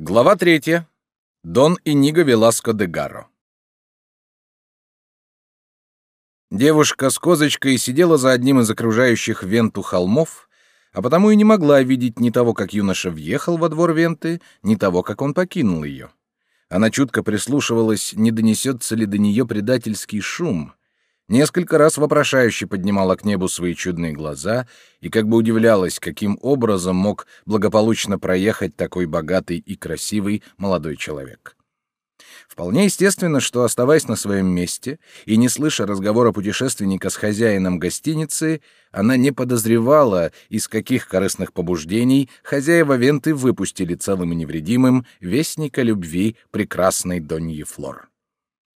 Глава третья. Дон Иниго Веласко де Гарро. Девушка с козочкой сидела за одним из окружающих Венту холмов, а потому и не могла видеть ни того, как юноша въехал во двор Венты, ни того, как он покинул ее. Она чутко прислушивалась, не донесется ли до нее предательский шум, Несколько раз вопрошающе поднимала к небу свои чудные глаза и как бы удивлялась, каким образом мог благополучно проехать такой богатый и красивый молодой человек. Вполне естественно, что, оставаясь на своем месте и не слыша разговора путешественника с хозяином гостиницы, она не подозревала, из каких корыстных побуждений хозяева Венты выпустили целым и невредимым вестника любви прекрасной Доньи Флор.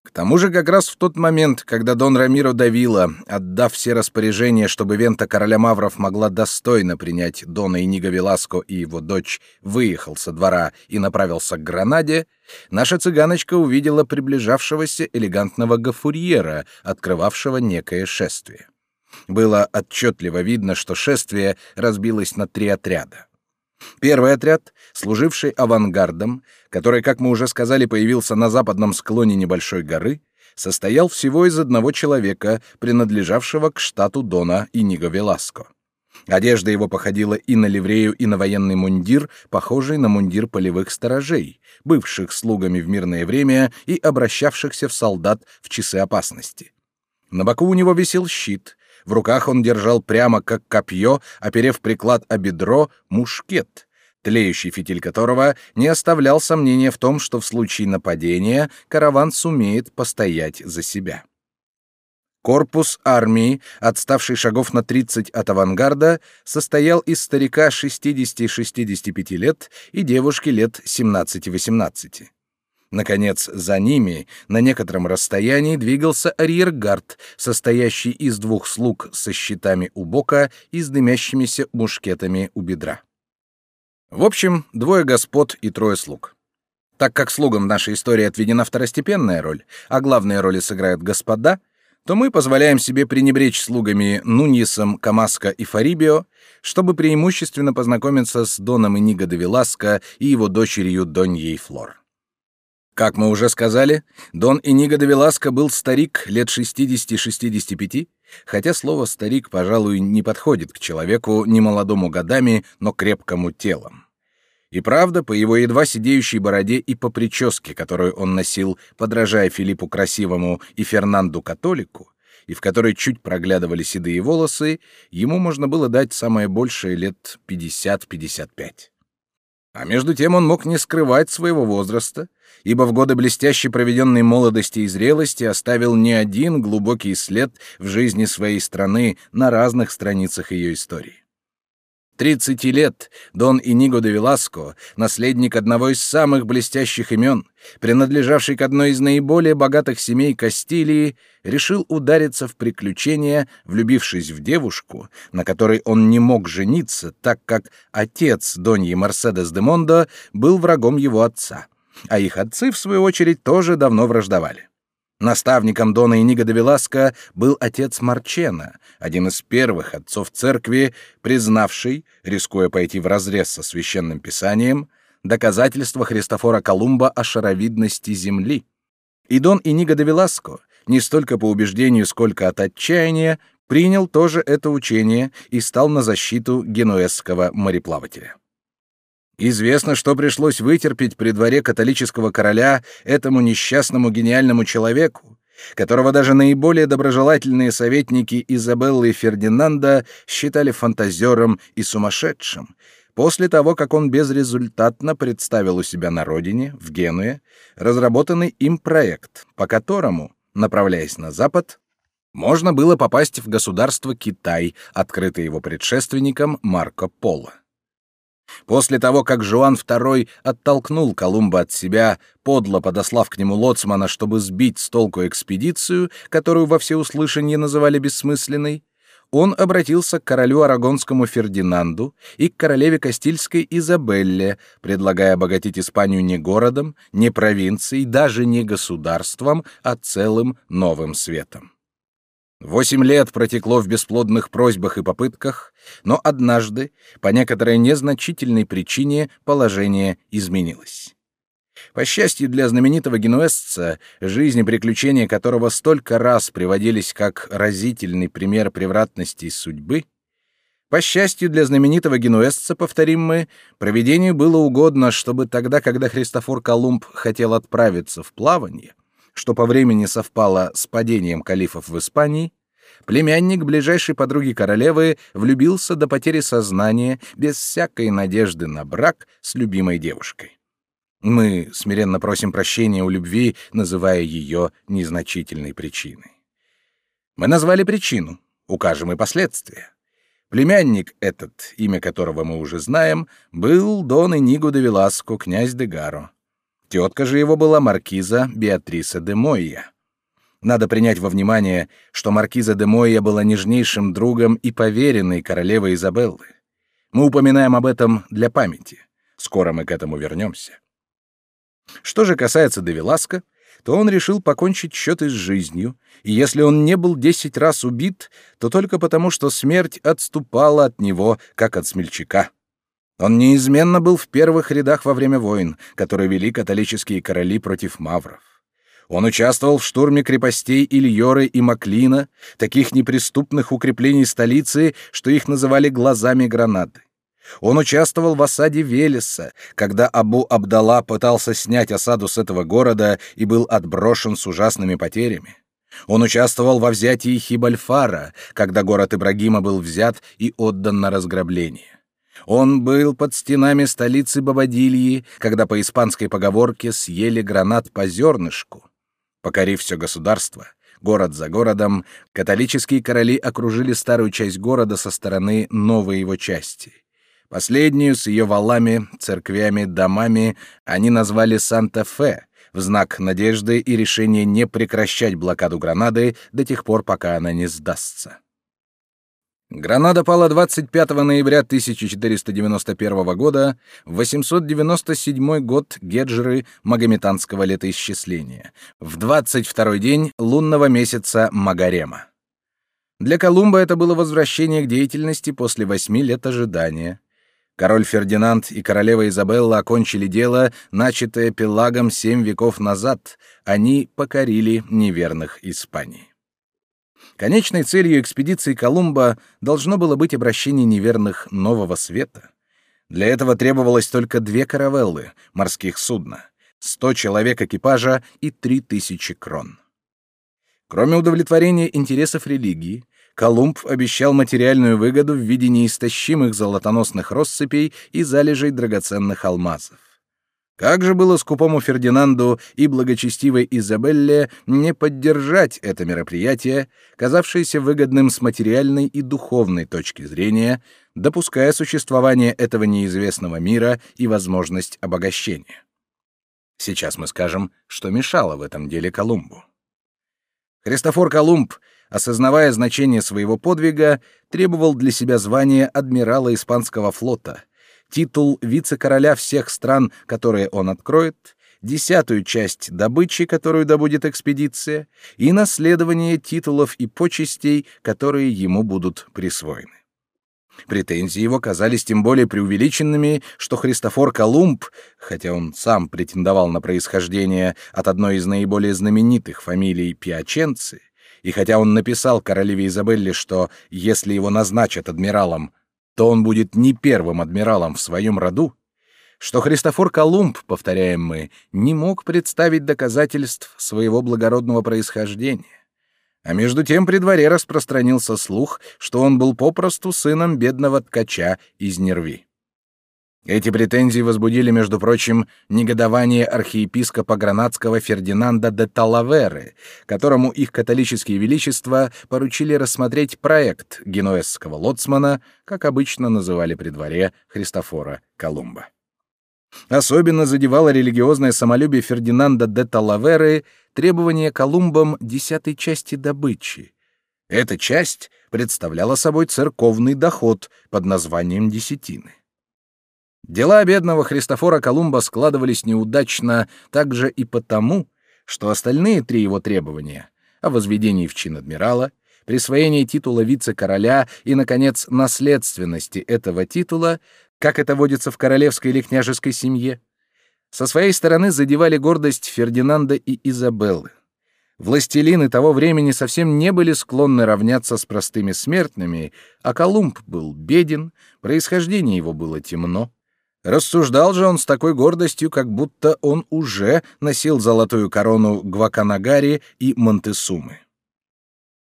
К тому же как раз в тот момент, когда Дон Рамиро Давила, отдав все распоряжения, чтобы вента короля Мавров могла достойно принять Дона Иниго Веласко и его дочь, выехал со двора и направился к Гранаде, наша цыганочка увидела приближавшегося элегантного гафурьера, открывавшего некое шествие. Было отчетливо видно, что шествие разбилось на три отряда. Первый отряд, служивший авангардом, который, как мы уже сказали, появился на западном склоне небольшой горы, состоял всего из одного человека, принадлежавшего к штату Дона Иниго Веласко. Одежда его походила и на ливрею, и на военный мундир, похожий на мундир полевых сторожей, бывших слугами в мирное время и обращавшихся в солдат в часы опасности. На боку у него висел щит, в руках он держал прямо как копье, оперев приклад о бедро, мушкет, тлеющий фитиль которого не оставлял сомнения в том, что в случае нападения караван сумеет постоять за себя. Корпус армии, отставший шагов на 30 от авангарда, состоял из старика 60-65 лет и девушки лет 17-18. Наконец, за ними, на некотором расстоянии, двигался арьергард, состоящий из двух слуг со щитами у бока и с дымящимися мушкетами у бедра. В общем, двое господ и трое слуг. Так как слугам в нашей истории отведена второстепенная роль, а главные роли сыграют господа, то мы позволяем себе пренебречь слугами Нуньесом, Камаско и Фарибио, чтобы преимущественно познакомиться с Доном Иниго де Веласко и его дочерью Доньей Флор. Как мы уже сказали, Дон Иниго де Веласко был старик лет 60-65, хотя слово «старик», пожалуй, не подходит к человеку немолодому годами, но крепкому телом. И правда, по его едва сидеющей бороде и по прическе, которую он носил, подражая Филиппу Красивому и Фернанду Католику, и в которой чуть проглядывали седые волосы, ему можно было дать самое большее лет 50-55. А между тем он мог не скрывать своего возраста, ибо в годы блестяще проведенной молодости и зрелости оставил не один глубокий след в жизни своей страны на разных страницах ее истории. Тридцати лет Дон Иниго де Веласко, наследник одного из самых блестящих имен, принадлежавший к одной из наиболее богатых семей Кастилии, решил удариться в приключения, влюбившись в девушку, на которой он не мог жениться, так как отец Доньи Мерседес де Мондо был врагом его отца, а их отцы, в свою очередь, тоже давно враждовали. Наставником Дона Иниго де Веласко был отец Марчена, один из первых отцов церкви, признавший, рискуя пойти вразрез со священным писанием, доказательства Христофора Колумба о шаровидности земли. И Дон Иниго де Веласко, не столько по убеждению, сколько от отчаяния, принял тоже это учение и стал на защиту генуэзского мореплавателя. Известно, что пришлось вытерпеть при дворе католического короля этому несчастному гениальному человеку, которого даже наиболее доброжелательные советники Изабеллы и Фердинанда считали фантазером и сумасшедшим, после того, как он безрезультатно представил у себя на родине, в Генуе, разработанный им проект, по которому, направляясь на запад, можно было попасть в государство Китай, открытое его предшественником Марко Поло. После того, как Жуан II оттолкнул Колумба от себя, подло подослав к нему лоцмана, чтобы сбить с толку экспедицию, которую во всеуслышание называли бессмысленной, он обратился к королю Арагонскому Фердинанду и к королеве Кастильской Изабелле, предлагая обогатить Испанию не городом, не провинцией, даже не государством, а целым новым светом. Восемь лет протекло в бесплодных просьбах и попытках, но однажды, по некоторой незначительной причине, положение изменилось. По счастью для знаменитого генуэзца, жизнь и приключения которого столько раз приводились как разительный пример превратности судьбы, по счастью для знаменитого генуэзца, повторим мы, проведению было угодно, чтобы тогда, когда Христофор Колумб хотел отправиться в плавание, что по времени совпало с падением калифов в Испании, племянник ближайшей подруги королевы влюбился до потери сознания без всякой надежды на брак с любимой девушкой. Мы смиренно просим прощения у любви, называя ее незначительной причиной. Мы назвали причину, укажем и последствия. Племянник этот, имя которого мы уже знаем, был Дон Иниго де Веласко, князь де Гаро. Тетка же его была маркиза Беатриса де Мойя. Надо принять во внимание, что маркиза де Мойя была нежнейшим другом и поверенной королевы Изабеллы. Мы упоминаем об этом для памяти. Скоро мы к этому вернемся. Что же касается де Веласко, то он решил покончить счеты с жизнью, и если он не был десять раз убит, то только потому, что смерть отступала от него, как от смельчака. Он неизменно был в первых рядах во время войн, которые вели католические короли против мавров. Он участвовал в штурме крепостей Ильоры и Маклина, таких неприступных укреплений столицы, что их называли «глазами гранаты». Он участвовал в осаде Велеса, когда Абу Абдалла пытался снять осаду с этого города и был отброшен с ужасными потерями. Он участвовал во взятии Хибальфара, когда город Ибрагима был взят и отдан на разграбление. Он был под стенами столицы Бабадильи, когда по испанской поговорке съели гранат по зернышку. Покорив все государство, город за городом, католические короли окружили старую часть города со стороны новой его части. Последнюю с ее валами, церквями, домами они назвали Санта-Фе в знак надежды и решения не прекращать блокаду Гранады до тех пор, пока она не сдастся. Гранада пала 25 ноября 1491 года, в 897 год Геджры магометанского летоисчисления, в 22 день лунного месяца Магарема. Для Колумба это было возвращение к деятельности после восьми лет ожидания. Король Фердинанд и королева Изабелла окончили дело, начатое Пелагом семь веков назад. Они покорили неверных Испании. Конечной целью экспедиции Колумба должно было быть обращение неверных Нового Света. Для этого требовалось только две каравеллы, морских судна, сто человек экипажа и три тысячи крон. Кроме удовлетворения интересов религии, Колумб обещал материальную выгоду в виде неистощимых золотоносных россыпей и залежей драгоценных алмазов. Как же было скупому Фердинанду и благочестивой Изабелле не поддержать это мероприятие, казавшееся выгодным с материальной и духовной точки зрения, допуская существование этого неизвестного мира и возможность обогащения? Сейчас мы скажем, что мешало в этом деле Колумбу. Христофор Колумб осознавая значение своего подвига, требовал для себя звания адмирала испанского флота, титул вице-короля всех стран, которые он откроет, десятую часть добычи, которую добудет экспедиция, и наследование титулов и почестей, которые ему будут присвоены. Претензии его казались тем более преувеличенными, что Христофор Колумб, хотя он сам претендовал на происхождение от одной из наиболее знаменитых фамилий Пиаченцы, и хотя он написал королеве Изабелле, что если его назначат адмиралом, то он будет не первым адмиралом в своем роду, что Христофор Колумб, повторяем мы, не мог представить доказательств своего благородного происхождения. А между тем при дворе распространился слух, что он был попросту сыном бедного ткача из Нерви. Эти претензии возбудили, между прочим, негодование архиепископа гранадского Фердинанда де Талаверы, которому их католические величества поручили рассмотреть проект генуэзского лоцмана, как обычно называли при дворе Христофора Колумба. Особенно задевало религиозное самолюбие Фердинанда де Талаверы требование Колумбом десятой части добычи. Эта часть представляла собой церковный доход под названием десятины. Дела бедного Христофора Колумба складывались неудачно также и потому, что остальные три его требования о возведении в чин адмирала, присвоение титула вице-короля и, наконец, наследственности этого титула, как это водится в королевской или княжеской семье, со своей стороны задевали гордость Фердинанда и Изабеллы. Властелины того времени совсем не были склонны равняться с простыми смертными, а Колумб был беден, происхождение его было темно. Рассуждал же он с такой гордостью, как будто он уже носил золотую корону Гваканагари и Монтесумы.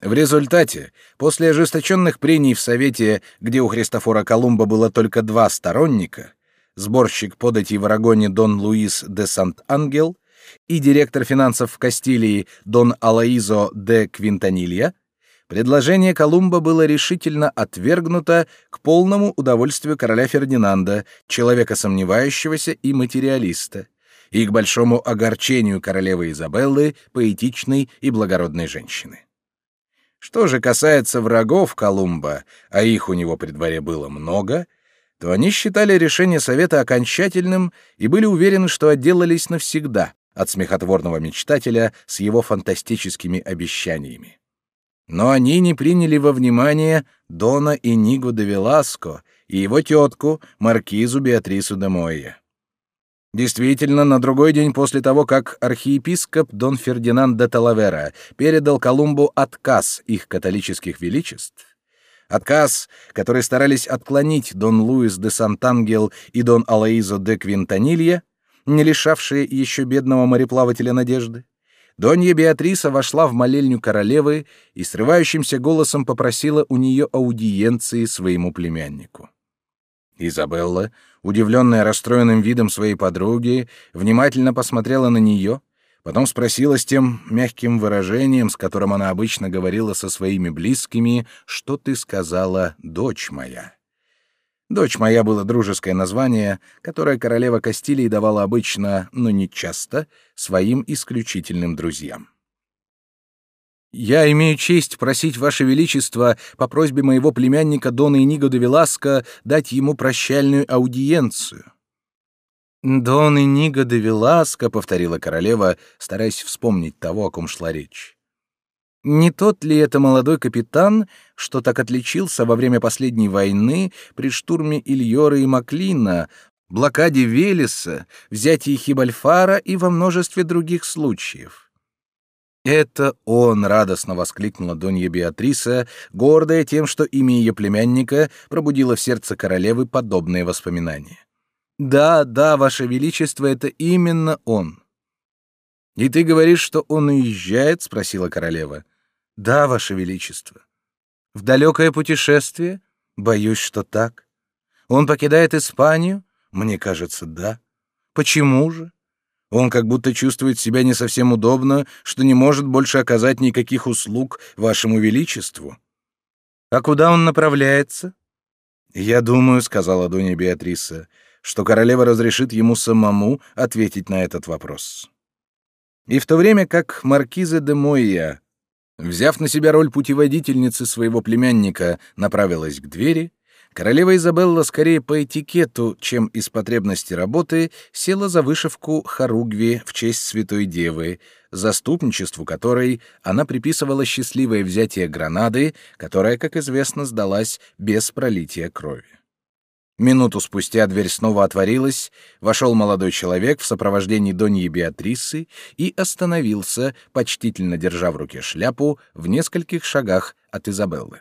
В результате, после ожесточенных прений в Совете, где у Христофора Колумба было только два сторонника, сборщик податей в Арагоне Дон Луис де Сант-Ангел и директор финансов в Кастилии Дон Алаизо де Квинтанилья, предложение Колумба было решительно отвергнуто к полному удовольствию короля Фердинанда, человека сомневающегося и материалиста, и к большому огорчению королевы Изабеллы, поэтичной и благородной женщины. Что же касается врагов Колумба, а их у него при дворе было много, то они считали решение совета окончательным и были уверены, что отделались навсегда от смехотворного мечтателя с его фантастическими обещаниями. Но они не приняли во внимание Дона Иниго де Веласко и его тетку, маркизу Беатрису де Мойе. Действительно, на другой день после того, как архиепископ Дон Фердинанд де Талавера передал Колумбу отказ их католических величеств, отказ, который старались отклонить Дон Луис де Сантангел и Дон Алаизо де Квинтанилья, не лишавшие еще бедного мореплавателя надежды, Донья Беатриса вошла в молельню королевы и срывающимся голосом попросила у нее аудиенции своему племяннику. Изабелла, удивленная расстроенным видом своей подруги, внимательно посмотрела на нее, потом спросила с тем мягким выражением, с которым она обычно говорила со своими близкими, «Что ты сказала, дочь моя?» Дочь моя было дружеское название, которое королева Кастилии давала обычно, но не часто, своим исключительным друзьям. Я имею честь просить Ваше Величество по просьбе моего племянника Дона Иниго де Веласко дать ему прощальную аудиенцию. Дон Иниго де Веласко, повторила королева, стараясь вспомнить того, о ком шла речь. Не тот ли это молодой капитан, что так отличился во время последней войны при штурме Ильора и Маклина, блокаде Велеса, взятии Хибальфара и во множестве других случаев? «Это он!» — радостно воскликнула Донья Беатриса, гордая тем, что имя ее племянника пробудило в сердце королевы подобные воспоминания. «Да, да, ваше величество, это именно он!» «И ты говоришь, что он уезжает?» — спросила королева. «Да, ваше величество». «В далекое путешествие?» «Боюсь, что так». «Он покидает Испанию?» «Мне кажется, да». «Почему же?» Он как будто чувствует себя не совсем удобно, что не может больше оказать никаких услуг вашему величеству. А куда он направляется? Я думаю, сказала Донья Беатриса, что королева разрешит ему самому ответить на этот вопрос. И в то время как маркиза де Мойя, взяв на себя роль путеводительницы своего племянника, направилась к двери, Королева Изабелла скорее по этикету, чем из потребности работы, села за вышивку хоругви в честь Святой Девы, заступничеству которой она приписывала счастливое взятие Гранады, которая, как известно, сдалась без пролития крови. Минуту спустя дверь снова отворилась, вошел молодой человек в сопровождении Доньи Беатрисы и остановился, почтительно держа в руке шляпу, в нескольких шагах от Изабеллы.